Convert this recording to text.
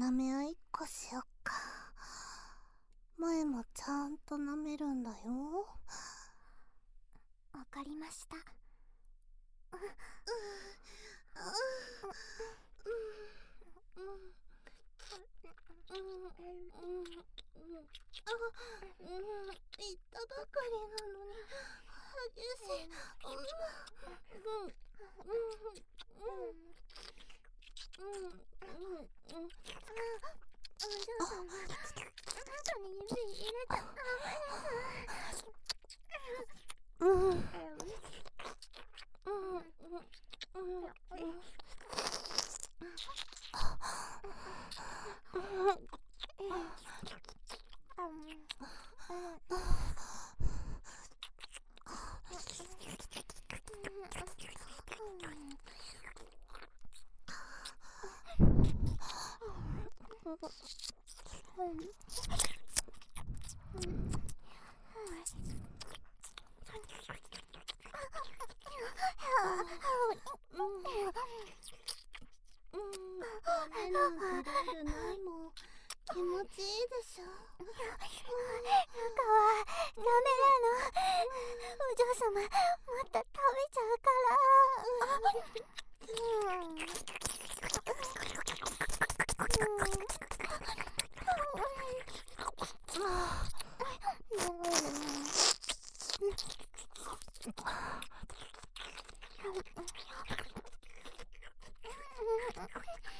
舐め合いっこしよっか。前もちゃんと舐めるんだよ。わかりました。いたばかりなのに激しい。Okay. 気持ちいいでしょかわダメなのお嬢様また食べちゃうから Okay.